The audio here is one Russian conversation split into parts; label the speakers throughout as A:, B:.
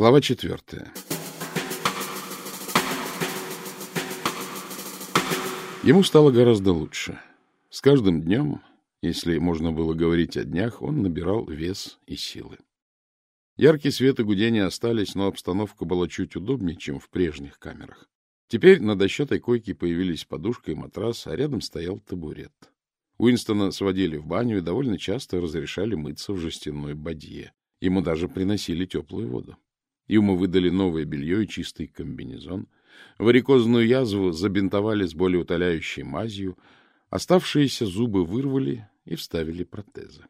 A: Глава четвертая. Ему стало гораздо лучше. С каждым днем, если можно было говорить о днях, он набирал вес и силы. Яркий свет и гудение остались, но обстановка была чуть удобнее, чем в прежних камерах. Теперь на дощатой койке появились подушка и матрас, а рядом стоял табурет. Уинстона сводили в баню и довольно часто разрешали мыться в жестяной бадье. Ему даже приносили теплую воду. Ему выдали новое белье и чистый комбинезон. Варикозную язву забинтовали с болеутоляющей мазью. Оставшиеся зубы вырвали и вставили протезы.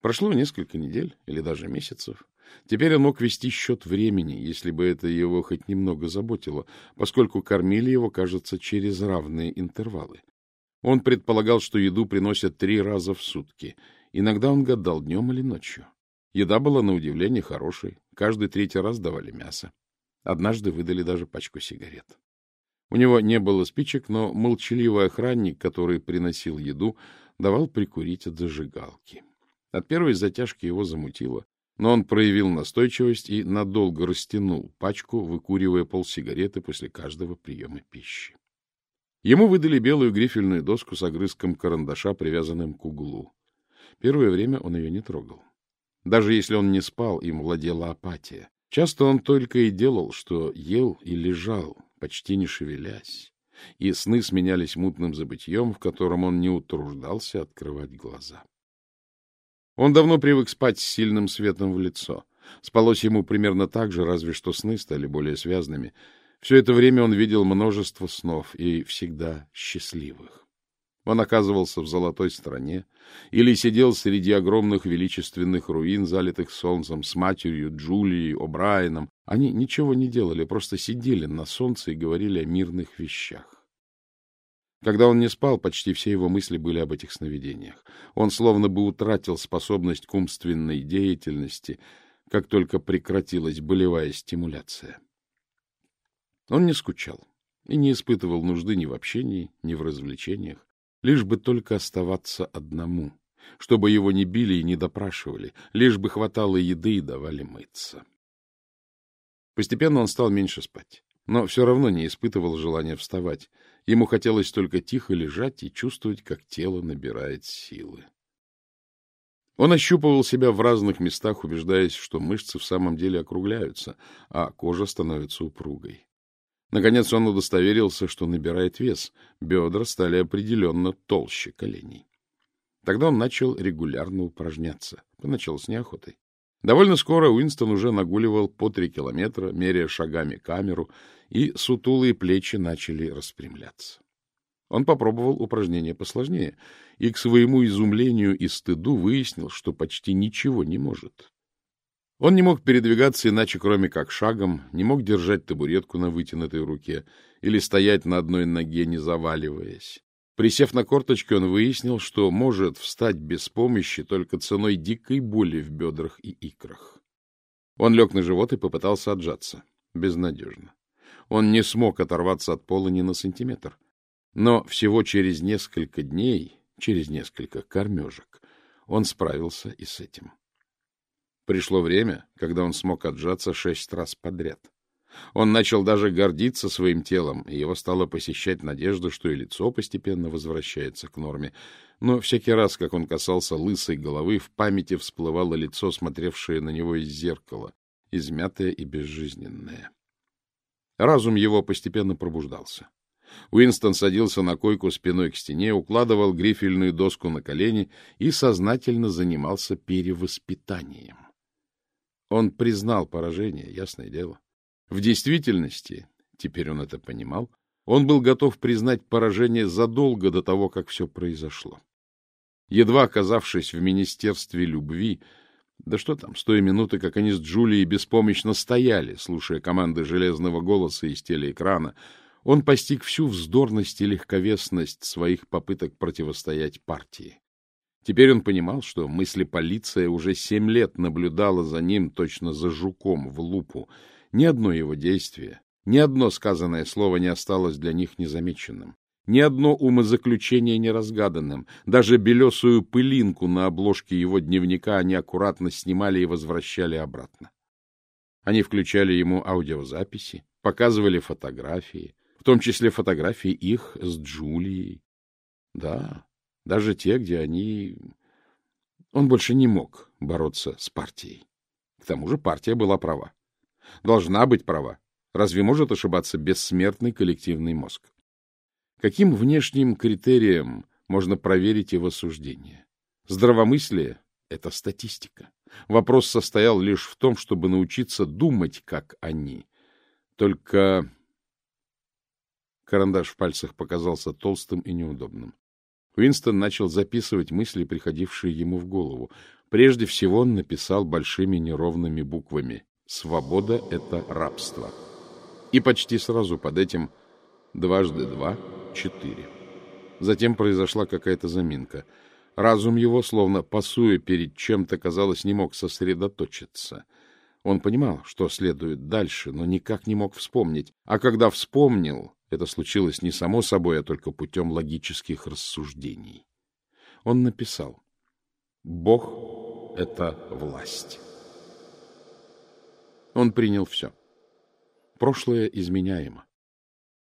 A: Прошло несколько недель или даже месяцев. Теперь он мог вести счет времени, если бы это его хоть немного заботило, поскольку кормили его, кажется, через равные интервалы. Он предполагал, что еду приносят три раза в сутки. Иногда он гадал, днем или ночью. Еда была на удивление хорошей. Каждый третий раз давали мясо. Однажды выдали даже пачку сигарет. У него не было спичек, но молчаливый охранник, который приносил еду, давал прикурить от зажигалки. От первой затяжки его замутило, но он проявил настойчивость и надолго растянул пачку, выкуривая полсигареты после каждого приема пищи. Ему выдали белую грифельную доску с огрызком карандаша, привязанным к углу. Первое время он ее не трогал. Даже если он не спал, им владела апатия. Часто он только и делал, что ел и лежал, почти не шевелясь, и сны сменялись мутным забытьем, в котором он не утруждался открывать глаза. Он давно привык спать с сильным светом в лицо. Спалось ему примерно так же, разве что сны стали более связанными. Все это время он видел множество снов, и всегда счастливых. Он оказывался в золотой стране или сидел среди огромных величественных руин, залитых солнцем, с матерью, Джулией, О'Брайеном. Они ничего не делали, просто сидели на солнце и говорили о мирных вещах. Когда он не спал, почти все его мысли были об этих сновидениях. Он словно бы утратил способность к умственной деятельности, как только прекратилась болевая стимуляция. Он не скучал и не испытывал нужды ни в общении, ни в развлечениях лишь бы только оставаться одному, чтобы его не били и не допрашивали, лишь бы хватало еды и давали мыться. Постепенно он стал меньше спать, но все равно не испытывал желания вставать. Ему хотелось только тихо лежать и чувствовать, как тело набирает силы. Он ощупывал себя в разных местах, убеждаясь, что мышцы в самом деле округляются, а кожа становится упругой. Наконец он удостоверился, что набирает вес. Бедра стали определенно толще коленей. Тогда он начал регулярно упражняться. Поначалу с неохотой. Довольно скоро Уинстон уже нагуливал по три километра, меряя шагами камеру, и сутулые плечи начали распрямляться. Он попробовал упражнения посложнее и, к своему изумлению и стыду, выяснил, что почти ничего не может. Он не мог передвигаться иначе, кроме как шагом, не мог держать табуретку на вытянутой руке или стоять на одной ноге, не заваливаясь. Присев на корточки, он выяснил, что может встать без помощи только ценой дикой боли в бедрах и икрах. Он лег на живот и попытался отжаться. Безнадежно. Он не смог оторваться от пола ни на сантиметр. Но всего через несколько дней, через несколько кормежек, он справился и с этим. Пришло время, когда он смог отжаться шесть раз подряд. Он начал даже гордиться своим телом, и его стало посещать надежда, что и лицо постепенно возвращается к норме. Но всякий раз, как он касался лысой головы, в памяти всплывало лицо, смотревшее на него из зеркала, измятое и безжизненное. Разум его постепенно пробуждался. Уинстон садился на койку спиной к стене, укладывал грифельную доску на колени и сознательно занимался перевоспитанием. Он признал поражение, ясное дело. В действительности, теперь он это понимал, он был готов признать поражение задолго до того, как все произошло. Едва оказавшись в Министерстве любви, да что там, с той минуты, как они с Джулией беспомощно стояли, слушая команды железного голоса из телеэкрана, он постиг всю вздорность и легковесность своих попыток противостоять партии. Теперь он понимал, что мысли полиция уже семь лет наблюдала за ним точно за жуком в лупу. Ни одно его действие, ни одно сказанное слово не осталось для них незамеченным. Ни одно умозаключение не разгаданным. Даже белесую пылинку на обложке его дневника они аккуратно снимали и возвращали обратно. Они включали ему аудиозаписи, показывали фотографии, в том числе фотографии их с Джулией. Да, даже те, где они... Он больше не мог бороться с партией. К тому же партия была права. Должна быть права. Разве может ошибаться бессмертный коллективный мозг? Каким внешним критерием можно проверить его суждение? Здравомыслие — это статистика. Вопрос состоял лишь в том, чтобы научиться думать, как они. Только карандаш в пальцах показался толстым и неудобным. Уинстон начал записывать мысли, приходившие ему в голову. Прежде всего он написал большими неровными буквами «Свобода — это рабство». И почти сразу под этим «дважды два — четыре». Затем произошла какая-то заминка. Разум его, словно пасуя перед чем-то, казалось, не мог сосредоточиться. Он понимал, что следует дальше, но никак не мог вспомнить. А когда вспомнил, это случилось не само собой, а только путем логических рассуждений. Он написал «Бог — это власть». Он принял все. Прошлое изменяемо.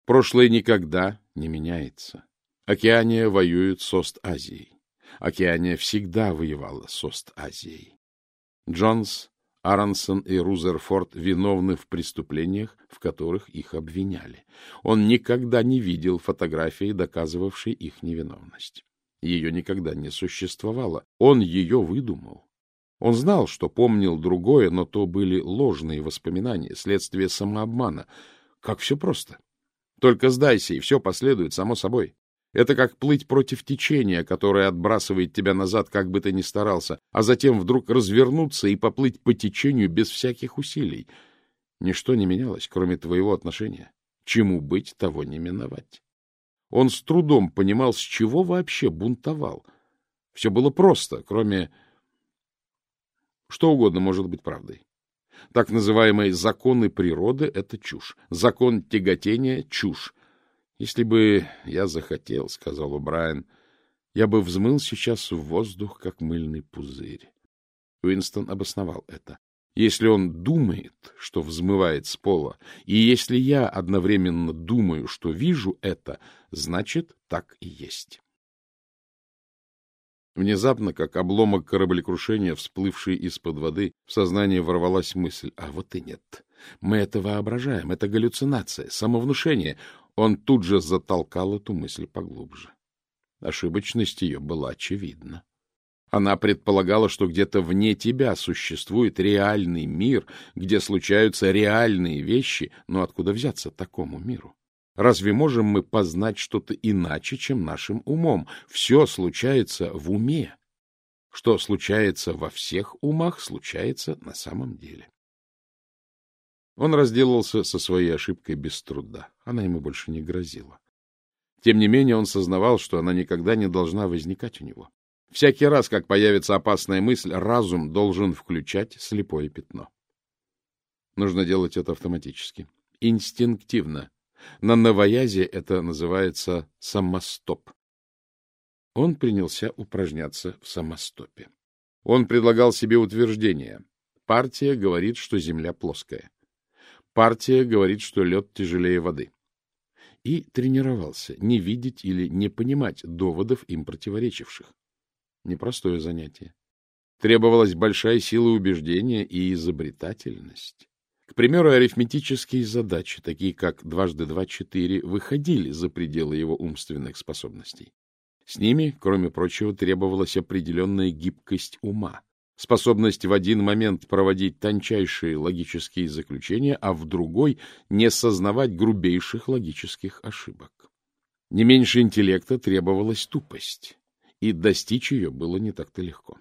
A: Прошлое никогда не меняется. Океания воюет с Ост-Азией. Океания всегда воевала с Ост-Азией. Джонс, Аронсон и Рузерфорд виновны в преступлениях, в которых их обвиняли. Он никогда не видел фотографии, доказывавшей их невиновность. Ее никогда не существовало. Он ее выдумал. Он знал, что помнил другое, но то были ложные воспоминания, следствие самообмана. Как все просто. Только сдайся, и все последует само собой. Это как плыть против течения, которое отбрасывает тебя назад, как бы ты ни старался, а затем вдруг развернуться и поплыть по течению без всяких усилий. Ничто не менялось, кроме твоего отношения. Чему быть, того не миновать. Он с трудом понимал, с чего вообще бунтовал. Все было просто, кроме что угодно может быть правдой. Так называемые законы природы — это чушь. Закон тяготения — чушь. Если бы я захотел, — сказал Брайан, — я бы взмыл сейчас в воздух, как мыльный пузырь. Уинстон обосновал это. Если он думает, что взмывает с пола, и если я одновременно думаю, что вижу это, значит, так и есть. Внезапно, как обломок кораблекрушения, всплывший из-под воды, в сознание ворвалась мысль. А вот и нет. Мы это воображаем. Это галлюцинация, самовнушение. Он тут же затолкал эту мысль поглубже. Ошибочность ее была очевидна. Она предполагала, что где-то вне тебя существует реальный мир, где случаются реальные вещи, но откуда взяться такому миру? Разве можем мы познать что-то иначе, чем нашим умом? Все случается в уме. Что случается во всех умах, случается на самом деле. Он разделался со своей ошибкой без труда. Она ему больше не грозила. Тем не менее, он сознавал, что она никогда не должна возникать у него. Всякий раз, как появится опасная мысль, разум должен включать слепое пятно. Нужно делать это автоматически, инстинктивно, на новоязе это называется самостоп. Он принялся упражняться в самостопе. Он предлагал себе утверждение. Партия говорит, что Земля плоская. Партия говорит, что лед тяжелее воды. И тренировался не видеть или не понимать доводов им противоречивших. Непростое занятие. Требовалась большая сила убеждения и изобретательность. К примеру, арифметические задачи, такие как дважды два — четыре, выходили за пределы его умственных способностей. С ними, кроме прочего, требовалась определенная гибкость ума, способность в один момент проводить тончайшие логические заключения, а в другой — не сознавать грубейших логических ошибок. Не меньше интеллекта требовалась тупость, и достичь ее было не так-то легко.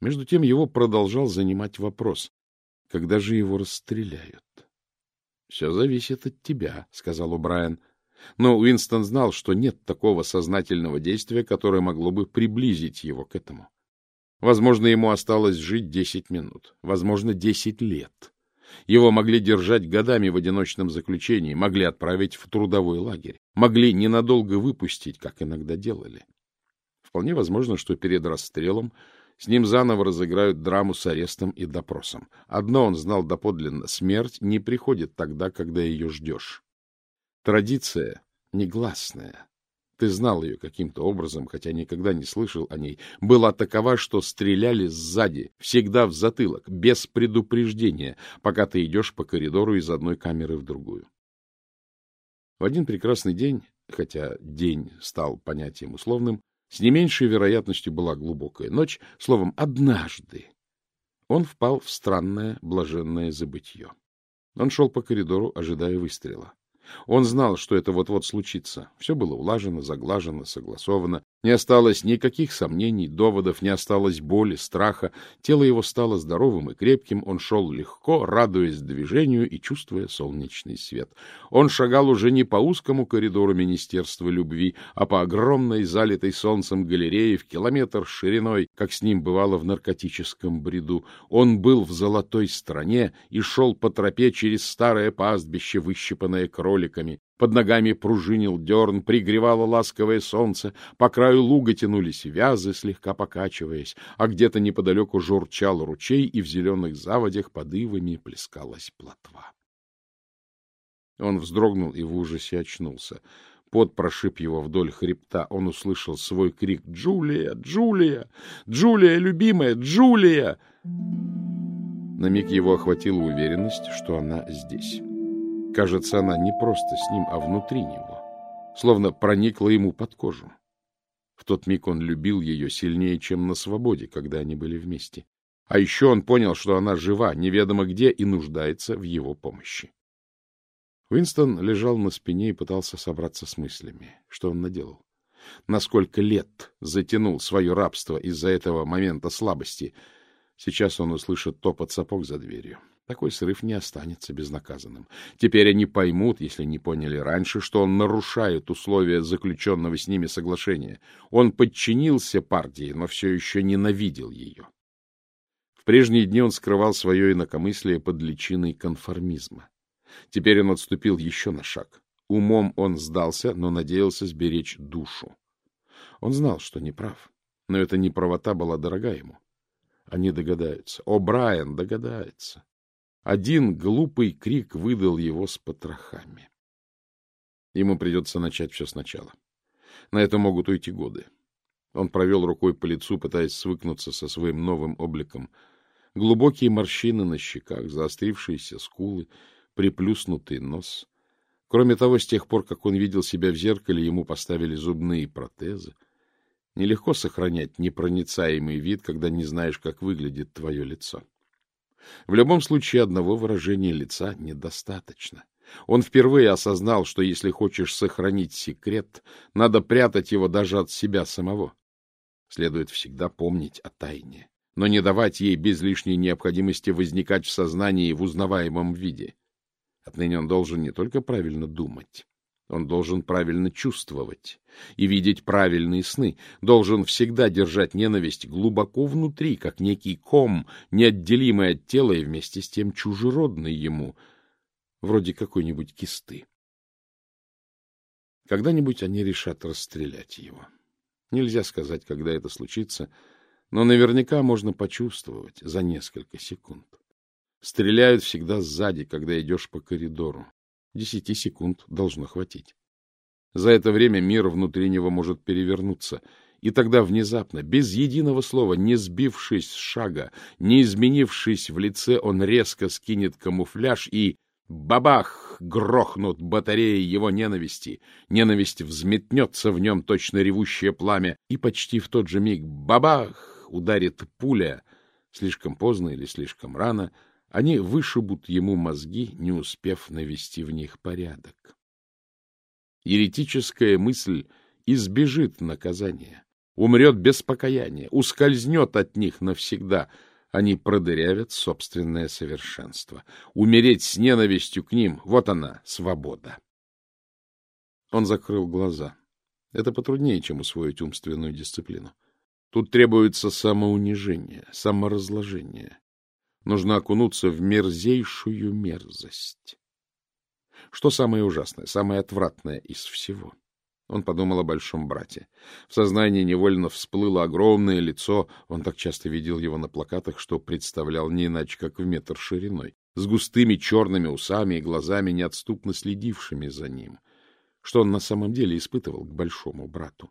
A: Между тем его продолжал занимать вопрос, когда же его расстреляют? — Все зависит от тебя, — сказал О'Брайен. Но Уинстон знал, что нет такого сознательного действия, которое могло бы приблизить его к этому. Возможно, ему осталось жить десять минут, возможно, десять лет. Его могли держать годами в одиночном заключении, могли отправить в трудовой лагерь, могли ненадолго выпустить, как иногда делали. Вполне возможно, что перед расстрелом С ним заново разыграют драму с арестом и допросом. Одно он знал доподлинно — смерть не приходит тогда, когда ее ждешь. Традиция негласная, ты знал ее каким-то образом, хотя никогда не слышал о ней, была такова, что стреляли сзади, всегда в затылок, без предупреждения, пока ты идешь по коридору из одной камеры в другую. В один прекрасный день, хотя день стал понятием условным, с не меньшей вероятностью была глубокая ночь, словом, однажды он впал в странное блаженное забытье. Он шел по коридору, ожидая выстрела. Он знал, что это вот-вот случится. Все было улажено, заглажено, согласовано. Не осталось никаких сомнений, доводов, не осталось боли, страха. Тело его стало здоровым и крепким. Он шел легко, радуясь движению и чувствуя солнечный свет. Он шагал уже не по узкому коридору Министерства любви, а по огромной, залитой солнцем галерее в километр шириной, как с ним бывало в наркотическом бреду. Он был в золотой стране и шел по тропе через старое пастбище, выщипанное кроликами. Под ногами пружинил дерн, пригревало ласковое солнце, по краю луга тянулись вязы, слегка покачиваясь, а где-то неподалеку журчал ручей, и в зеленых заводях под ивами плескалась плотва. Он вздрогнул и в ужасе очнулся. Пот прошиб его вдоль хребта. Он услышал свой крик «Джулия! Джулия! Джулия, любимая! Джулия!» На миг его охватила уверенность, что она здесь. Кажется, она не просто с ним, а внутри него, словно проникла ему под кожу. В тот миг он любил ее сильнее, чем на свободе, когда они были вместе. А еще он понял, что она жива, неведомо где, и нуждается в его помощи. Уинстон лежал на спине и пытался собраться с мыслями. Что он наделал? Насколько лет затянул свое рабство из-за этого момента слабости? Сейчас он услышит топот сапог за дверью. Такой срыв не останется безнаказанным. Теперь они поймут, если не поняли раньше, что он нарушает условия заключенного с ними соглашения. Он подчинился партии, но все еще ненавидел ее. В прежние дни он скрывал свое инакомыслие под личиной конформизма. Теперь он отступил еще на шаг. Умом он сдался, но надеялся сберечь душу. Он знал, что не прав, но эта неправота была дорога ему. Они догадаются. О, Брайан догадается. Один глупый крик выдал его с потрохами. Ему придется начать все сначала. На это могут уйти годы. Он провел рукой по лицу, пытаясь свыкнуться со своим новым обликом. Глубокие морщины на щеках, заострившиеся скулы, приплюснутый нос. Кроме того, с тех пор, как он видел себя в зеркале, ему поставили зубные протезы. Нелегко сохранять непроницаемый вид, когда не знаешь, как выглядит твое лицо. В любом случае, одного выражения лица недостаточно. Он впервые осознал, что если хочешь сохранить секрет, надо прятать его даже от себя самого. Следует всегда помнить о тайне, но не давать ей без лишней необходимости возникать в сознании в узнаваемом виде. Отныне он должен не только правильно думать, он должен правильно чувствовать и видеть правильные сны, должен всегда держать ненависть глубоко внутри, как некий ком, неотделимый от тела и вместе с тем чужеродный ему, вроде какой-нибудь кисты. Когда-нибудь они решат расстрелять его. Нельзя сказать, когда это случится, но наверняка можно почувствовать за несколько секунд. Стреляют всегда сзади, когда идешь по коридору. Десяти секунд должно хватить. За это время мир внутри него может перевернуться, и тогда внезапно, без единого слова, не сбившись с шага, не изменившись в лице, он резко скинет камуфляж и бабах грохнут батареи его ненависти. Ненависть взметнется в нем точно ревущее пламя, и почти в тот же миг бабах ударит пуля, слишком поздно или слишком рано — они вышибут ему мозги, не успев навести в них порядок. Еретическая мысль избежит наказания, умрет без покаяния, ускользнет от них навсегда. Они продырявят собственное совершенство. Умереть с ненавистью к ним — вот она, свобода. Он закрыл глаза. Это потруднее, чем усвоить умственную дисциплину. Тут требуется самоунижение, саморазложение нужно окунуться в мерзейшую мерзость. Что самое ужасное, самое отвратное из всего? Он подумал о большом брате. В сознании невольно всплыло огромное лицо, он так часто видел его на плакатах, что представлял не иначе, как в метр шириной, с густыми черными усами и глазами, неотступно следившими за ним. Что он на самом деле испытывал к большому брату?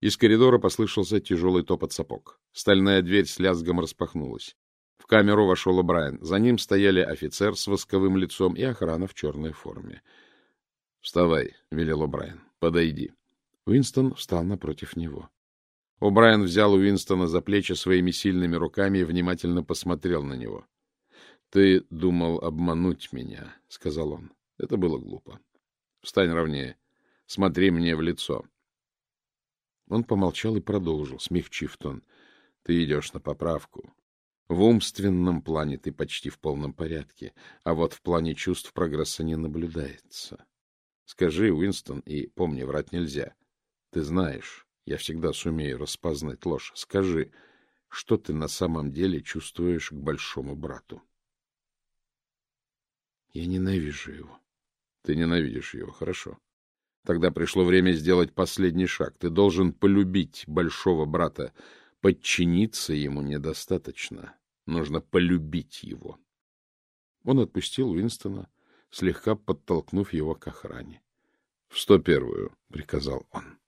A: Из коридора послышался тяжелый топот сапог. Стальная дверь с лязгом распахнулась. В камеру вошел Брайан. За ним стояли офицер с восковым лицом и охрана в черной форме. — Вставай, — велел О'Брайен. — Подойди. Уинстон встал напротив него. О'Брайен взял Уинстона за плечи своими сильными руками и внимательно посмотрел на него. — Ты думал обмануть меня, — сказал он. Это было глупо. Встань ровнее. Смотри мне в лицо. Он помолчал и продолжил, смягчив тон. — Ты идешь на поправку. В умственном плане ты почти в полном порядке, а вот в плане чувств прогресса не наблюдается. Скажи, Уинстон, и помни, врать нельзя. Ты знаешь, я всегда сумею распознать ложь. Скажи, что ты на самом деле чувствуешь к большому брату?
B: Я ненавижу его.
A: Ты ненавидишь его, хорошо. Тогда пришло время сделать последний шаг. Ты должен полюбить большого брата. Подчиниться ему недостаточно. Нужно полюбить его. Он отпустил Уинстона, слегка подтолкнув его к охране. — В сто первую, — приказал он.